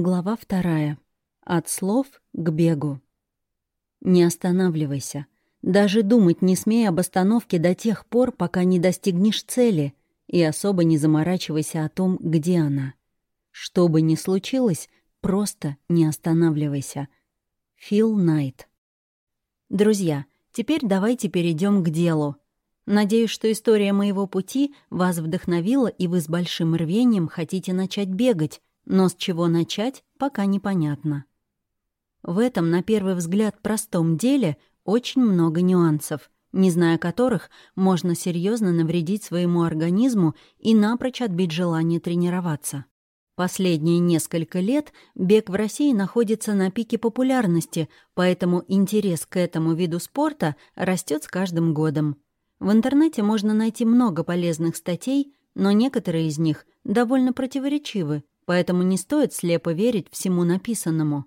Глава вторая. От слов к бегу. Не останавливайся. Даже думать не смей об остановке до тех пор, пока не достигнешь цели, и особо не заморачивайся о том, где она. Что бы ни случилось, просто не останавливайся. Фил Найт. Друзья, теперь давайте перейдем к делу. Надеюсь, что история моего пути вас вдохновила, и вы с большим рвением хотите начать бегать, но с чего начать, пока непонятно. В этом, на первый взгляд, простом деле очень много нюансов, не зная которых можно серьезно навредить своему организму и напрочь отбить желание тренироваться. Последние несколько лет бег в России находится на пике популярности, поэтому интерес к этому виду спорта растет с каждым годом. В интернете можно найти много полезных статей, но некоторые из них довольно противоречивы, поэтому не стоит слепо верить всему написанному.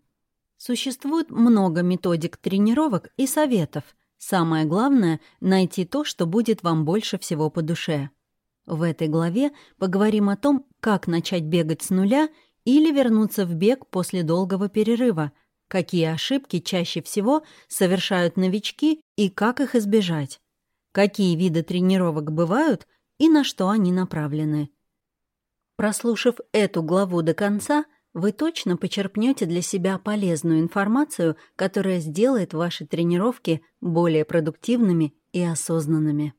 Существует много методик тренировок и советов. Самое главное — найти то, что будет вам больше всего по душе. В этой главе поговорим о том, как начать бегать с нуля или вернуться в бег после долгого перерыва, какие ошибки чаще всего совершают новички и как их избежать какие виды тренировок бывают и на что они направлены. Прослушав эту главу до конца, вы точно почерпнете для себя полезную информацию, которая сделает ваши тренировки более продуктивными и осознанными.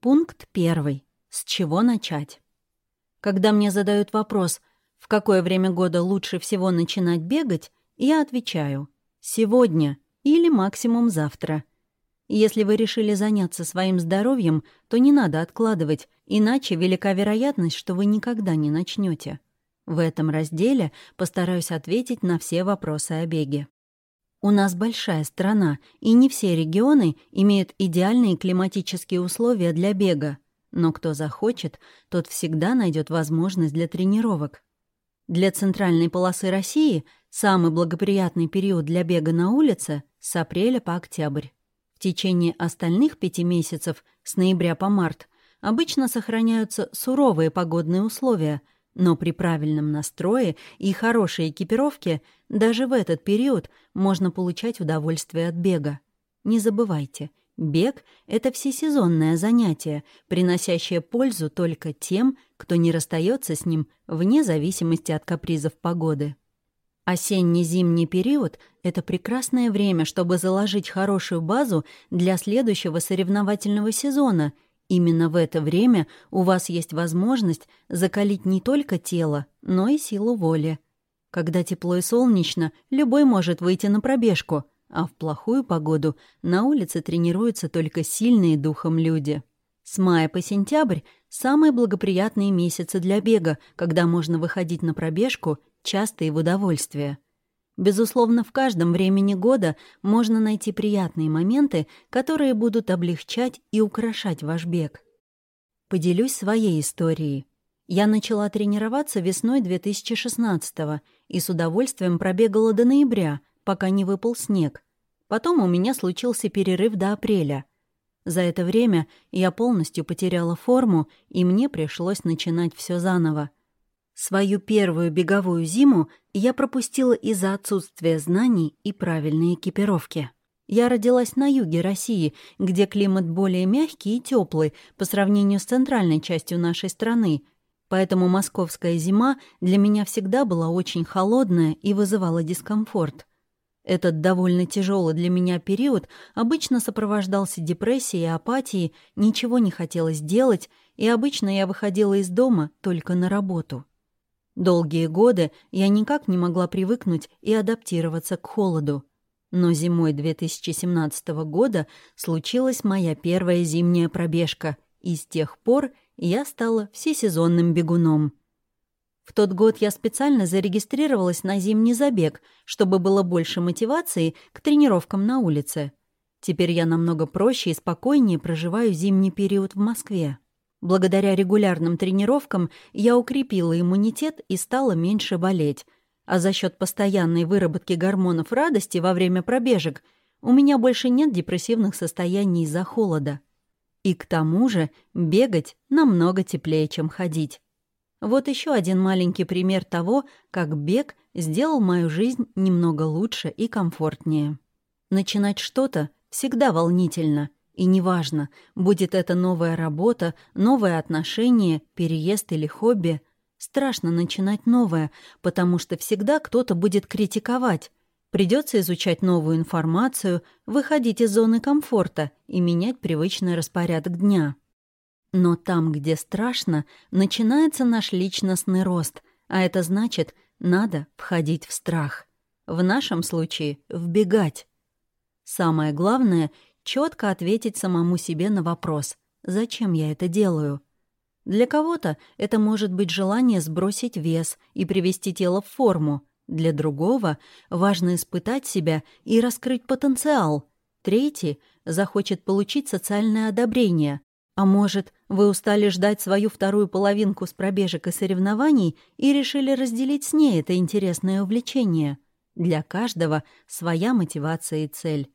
Пункт первый. С чего начать? Когда мне задают вопрос, в какое время года лучше всего начинать бегать, я отвечаю «сегодня» или максимум завтра – если вы решили заняться своим здоровьем, то не надо откладывать, иначе велика вероятность, что вы никогда не начнете. В этом разделе постараюсь ответить на все вопросы о беге. У нас большая страна, и не все регионы имеют идеальные климатические условия для бега. Но кто захочет, тот всегда найдет возможность для тренировок. Для центральной полосы России самый благоприятный период для бега на улице — с апреля по октябрь. В течение остальных пяти месяцев, с ноября по март, обычно сохраняются суровые погодные условия, но при правильном настрое и хорошей экипировке даже в этот период можно получать удовольствие от бега. Не забывайте, бег — это всесезонное занятие, приносящее пользу только тем, кто не расстается с ним вне зависимости от капризов погоды. Осенне-зимний период — это прекрасное время, чтобы заложить хорошую базу для следующего соревновательного сезона. Именно в это время у вас есть возможность закалить не только тело, но и силу воли. Когда тепло и солнечно, любой может выйти на пробежку, а в плохую погоду на улице тренируются только сильные духом люди. С мая по сентябрь — самые благоприятные месяцы для бега, когда можно выходить на пробежку часто и в удовольствие. Безусловно, в каждом времени года можно найти приятные моменты, которые будут облегчать и украшать ваш бег. Поделюсь своей историей. Я начала тренироваться весной 2016 и с удовольствием пробегала до ноября, пока не выпал снег. Потом у меня случился перерыв до апреля. За это время я полностью потеряла форму, и мне пришлось начинать все заново — Свою первую беговую зиму я пропустила из-за отсутствия знаний и правильной экипировки. Я родилась на юге России, где климат более мягкий и теплый по сравнению с центральной частью нашей страны, поэтому московская зима для меня всегда была очень холодная и вызывала дискомфорт. Этот довольно тяжелый для меня период обычно сопровождался депрессией и апатией, ничего не хотелось делать, и обычно я выходила из дома только на работу. Долгие годы я никак не могла привыкнуть и адаптироваться к холоду. Но зимой 2017 года случилась моя первая зимняя пробежка, и с тех пор я стала всесезонным бегуном. В тот год я специально зарегистрировалась на зимний забег, чтобы было больше мотивации к тренировкам на улице. Теперь я намного проще и спокойнее проживаю зимний период в Москве. Благодаря регулярным тренировкам я укрепила иммунитет и стала меньше болеть. А за счет постоянной выработки гормонов радости во время пробежек у меня больше нет депрессивных состояний из-за холода. И к тому же бегать намного теплее, чем ходить. Вот еще один маленький пример того, как бег сделал мою жизнь немного лучше и комфортнее. Начинать что-то всегда волнительно, и неважно, будет это новая работа, новое отношение, переезд или хобби, страшно начинать новое, потому что всегда кто-то будет критиковать. Придется изучать новую информацию, выходить из зоны комфорта и менять привычный распорядок дня. Но там, где страшно, начинается наш личностный рост, а это значит, надо входить в страх. В нашем случае — вбегать. Самое главное — четко ответить самому себе на вопрос «Зачем я это делаю?». Для кого-то это может быть желание сбросить вес и привести тело в форму. Для другого важно испытать себя и раскрыть потенциал. Третий захочет получить социальное одобрение. А может, вы устали ждать свою вторую половинку с пробежек и соревнований и решили разделить с ней это интересное увлечение. Для каждого своя мотивация и цель.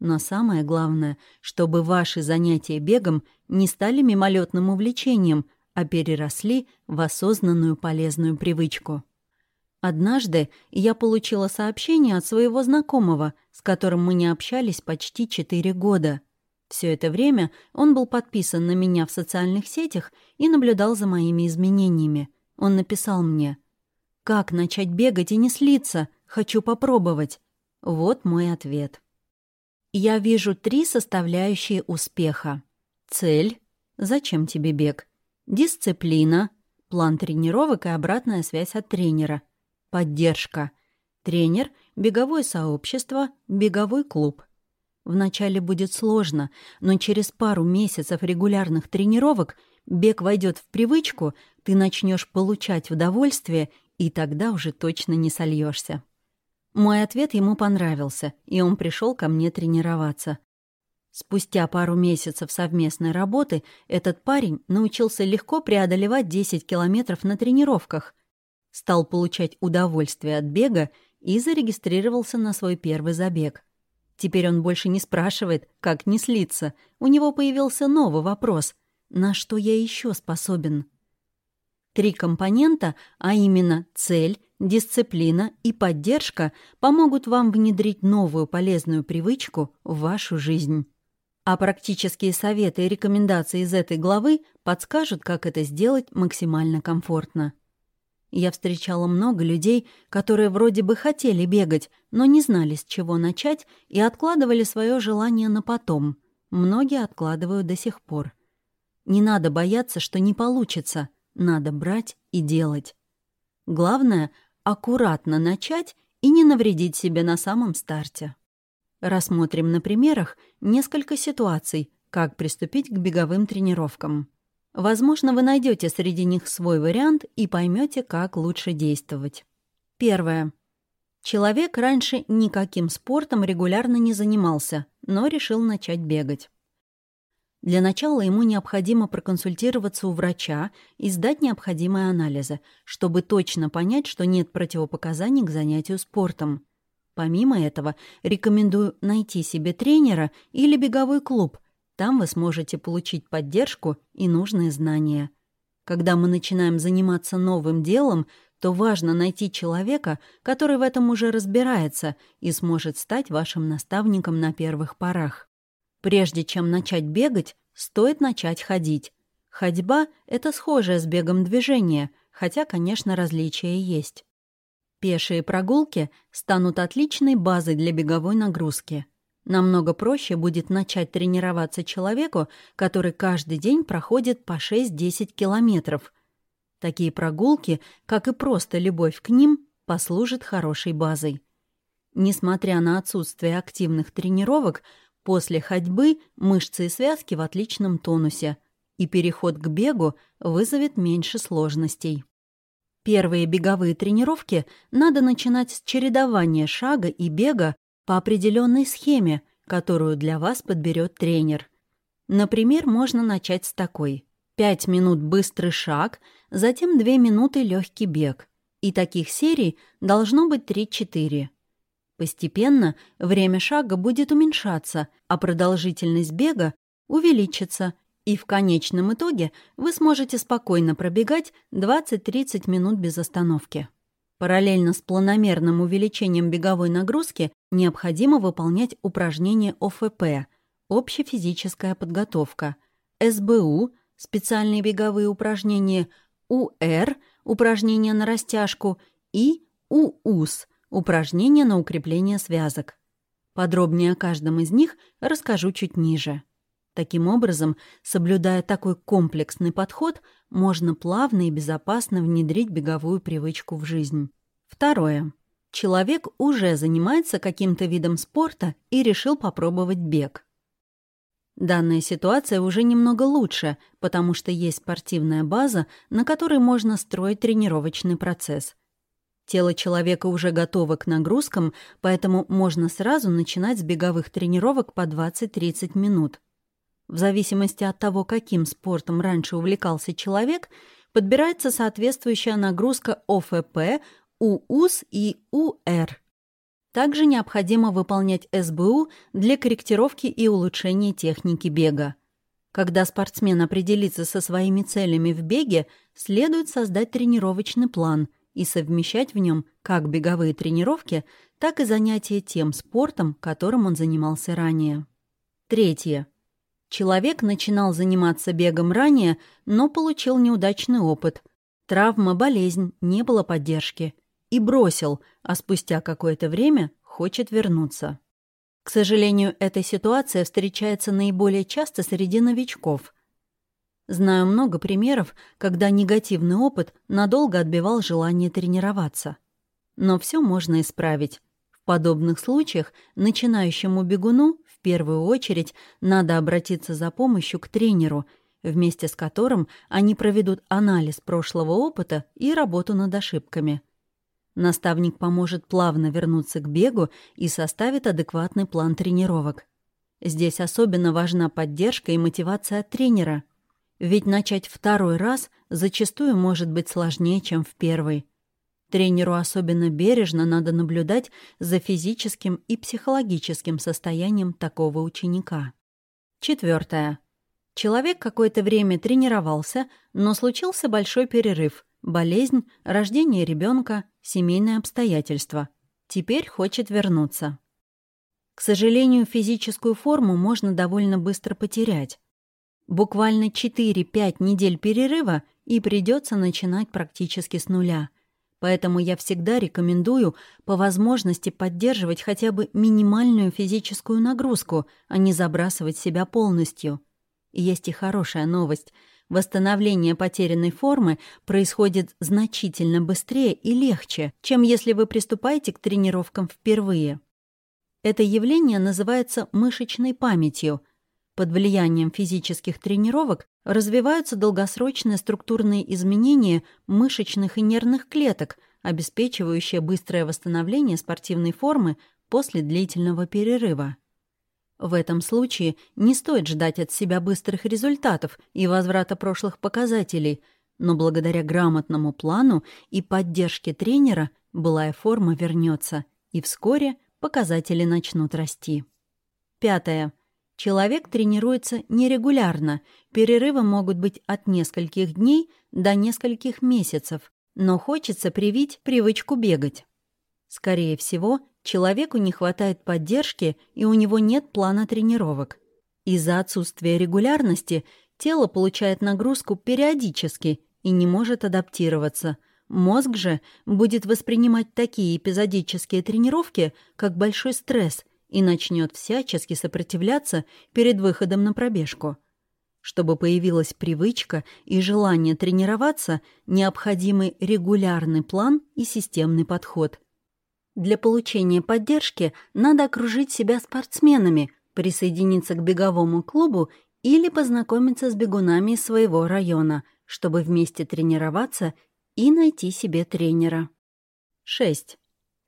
Но самое главное, чтобы ваши занятия бегом не стали мимолетным увлечением, а переросли в осознанную полезную привычку. Однажды я получила сообщение от своего знакомого, с которым мы не общались почти четыре года — все это время он был подписан на меня в социальных сетях и наблюдал за моими изменениями. Он написал мне «Как начать бегать и не слиться? Хочу попробовать». Вот мой ответ. Я вижу три составляющие успеха. Цель. Зачем тебе бег? Дисциплина. План тренировок и обратная связь от тренера. Поддержка. Тренер, беговое сообщество, беговой клуб. Вначале будет сложно, но через пару месяцев регулярных тренировок бег войдет в привычку, ты начнешь получать удовольствие, и тогда уже точно не сольешься. Мой ответ ему понравился, и он пришел ко мне тренироваться. Спустя пару месяцев совместной работы этот парень научился легко преодолевать 10 километров на тренировках, стал получать удовольствие от бега и зарегистрировался на свой первый забег. Теперь он больше не спрашивает, как не слиться. У него появился новый вопрос. На что я еще способен? Три компонента, а именно цель, дисциплина и поддержка, помогут вам внедрить новую полезную привычку в вашу жизнь. А практические советы и рекомендации из этой главы подскажут, как это сделать максимально комфортно. Я встречала много людей, которые вроде бы хотели бегать, но не знали, с чего начать, и откладывали свое желание на потом. Многие откладывают до сих пор. Не надо бояться, что не получится. Надо брать и делать. Главное — аккуратно начать и не навредить себе на самом старте. Рассмотрим на примерах несколько ситуаций, как приступить к беговым тренировкам. Возможно, вы найдете среди них свой вариант и поймете, как лучше действовать. Первое. Человек раньше никаким спортом регулярно не занимался, но решил начать бегать. Для начала ему необходимо проконсультироваться у врача и сдать необходимые анализы, чтобы точно понять, что нет противопоказаний к занятию спортом. Помимо этого, рекомендую найти себе тренера или беговой клуб – там вы сможете получить поддержку и нужные знания. Когда мы начинаем заниматься новым делом, то важно найти человека, который в этом уже разбирается и сможет стать вашим наставником на первых порах. Прежде чем начать бегать, стоит начать ходить. Ходьба — это схожее с бегом движение, хотя, конечно, различия есть. Пешие прогулки станут отличной базой для беговой нагрузки — Намного проще будет начать тренироваться человеку, который каждый день проходит по 6-10 километров. Такие прогулки, как и просто любовь к ним, послужат хорошей базой. Несмотря на отсутствие активных тренировок, после ходьбы мышцы и связки в отличном тонусе, и переход к бегу вызовет меньше сложностей. Первые беговые тренировки надо начинать с чередования шага и бега по определенной схеме, которую для вас подберет тренер. Например, можно начать с такой. 5 минут быстрый шаг, затем 2 минуты легкий бег. И таких серий должно быть 3-4. Постепенно время шага будет уменьшаться, а продолжительность бега увеличится, И в конечном итоге вы сможете спокойно пробегать 20-30 минут без остановки. Параллельно с планомерным увеличением беговой нагрузки необходимо выполнять упражнения ОФП – общефизическая подготовка, СБУ – специальные беговые упражнения, УР – упражнения на растяжку и УУС – упражнения на укрепление связок. Подробнее о каждом из них расскажу чуть ниже. Таким образом, соблюдая такой комплексный подход, можно плавно и безопасно внедрить беговую привычку в жизнь. Второе. Человек уже занимается каким-то видом спорта и решил попробовать бег. Данная ситуация уже немного лучше, потому что есть спортивная база, на которой можно строить тренировочный процесс. Тело человека уже готово к нагрузкам, поэтому можно сразу начинать с беговых тренировок по 20-30 минут. В зависимости от того, каким спортом раньше увлекался человек, подбирается соответствующая нагрузка ОФП, УУС и УР. Также необходимо выполнять СБУ для корректировки и улучшения техники бега. Когда спортсмен определится со своими целями в беге, следует создать тренировочный план и совмещать в нем как беговые тренировки, так и занятия тем спортом, которым он занимался ранее. Третье. Человек начинал заниматься бегом ранее, но получил неудачный опыт. Травма, болезнь, не было поддержки. И бросил, а спустя какое-то время хочет вернуться. К сожалению, эта ситуация встречается наиболее часто среди новичков. Знаю много примеров, когда негативный опыт надолго отбивал желание тренироваться. Но все можно исправить. В подобных случаях начинающему бегуну в первую очередь надо обратиться за помощью к тренеру, вместе с которым они проведут анализ прошлого опыта и работу над ошибками. Наставник поможет плавно вернуться к бегу и составит адекватный план тренировок. Здесь особенно важна поддержка и мотивация от тренера. Ведь начать второй раз зачастую может быть сложнее, чем в первый. Тренеру особенно бережно надо наблюдать за физическим и психологическим состоянием такого ученика. Четвертое. Человек какое-то время тренировался, но случился большой перерыв, болезнь, рождение ребенка, семейные обстоятельства. Теперь хочет вернуться. К сожалению, физическую форму можно довольно быстро потерять. Буквально 4-5 недель перерыва и придется начинать практически с нуля – Поэтому я всегда рекомендую по возможности поддерживать хотя бы минимальную физическую нагрузку, а не забрасывать себя полностью. И есть и хорошая новость. Восстановление потерянной формы происходит значительно быстрее и легче, чем если вы приступаете к тренировкам впервые. Это явление называется мышечной памятью. Под влиянием физических тренировок развиваются долгосрочные структурные изменения мышечных и нервных клеток, обеспечивающие быстрое восстановление спортивной формы после длительного перерыва. В этом случае не стоит ждать от себя быстрых результатов и возврата прошлых показателей, но благодаря грамотному плану и поддержке тренера былая форма вернется, и вскоре показатели начнут расти. Пятое. Человек тренируется нерегулярно, перерывы могут быть от нескольких дней до нескольких месяцев, но хочется привить привычку бегать. Скорее всего, человеку не хватает поддержки и у него нет плана тренировок. Из-за отсутствия регулярности тело получает нагрузку периодически и не может адаптироваться. Мозг же будет воспринимать такие эпизодические тренировки как большой стресс и начнет всячески сопротивляться перед выходом на пробежку. Чтобы появилась привычка и желание тренироваться, необходимый регулярный план и системный подход. Для получения поддержки надо окружить себя спортсменами, присоединиться к беговому клубу или познакомиться с бегунами из своего района, чтобы вместе тренироваться и найти себе тренера. 6.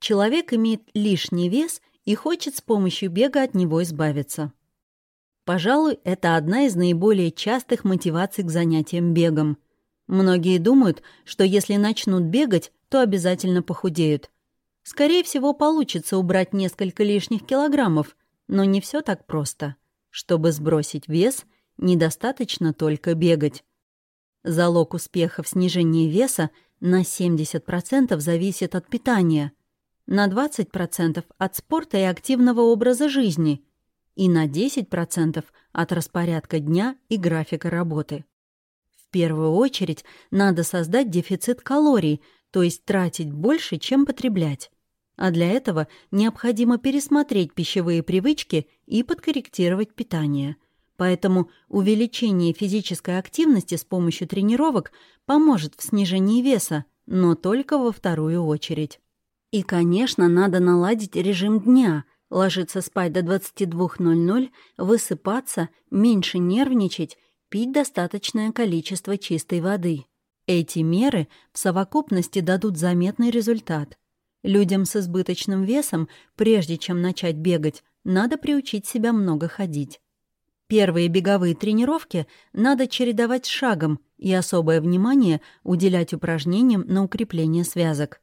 Человек имеет лишний вес и хочет с помощью бега от него избавиться. Пожалуй, это одна из наиболее частых мотиваций к занятиям бегом. Многие думают, что если начнут бегать, то обязательно похудеют. Скорее всего, получится убрать несколько лишних килограммов, но не все так просто. Чтобы сбросить вес, недостаточно только бегать. Залог успеха в снижении веса на 70% зависит от питания, на 20% от спорта и активного образа жизни и на 10% от распорядка дня и графика работы. В первую очередь надо создать дефицит калорий, то есть тратить больше, чем потреблять. А для этого необходимо пересмотреть пищевые привычки и подкорректировать питание. Поэтому увеличение физической активности с помощью тренировок поможет в снижении веса, но только во вторую очередь. И, конечно, надо наладить режим дня, ложиться спать до 22.00, высыпаться, меньше нервничать пить достаточное количество чистой воды. Эти меры в совокупности дадут заметный результат. Людям с избыточным весом, прежде чем начать бегать, надо приучить себя много ходить. Первые беговые тренировки надо чередовать с шагом и особое внимание уделять упражнениям на укрепление связок.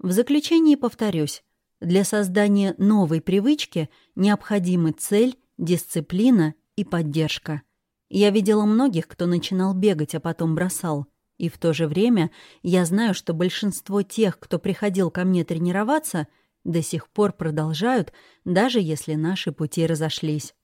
В заключении повторюсь, для создания новой привычки необходимы цель, дисциплина и поддержка. Я видела многих, кто начинал бегать, а потом бросал. И в то же время я знаю, что большинство тех, кто приходил ко мне тренироваться, до сих пор продолжают, даже если наши пути разошлись.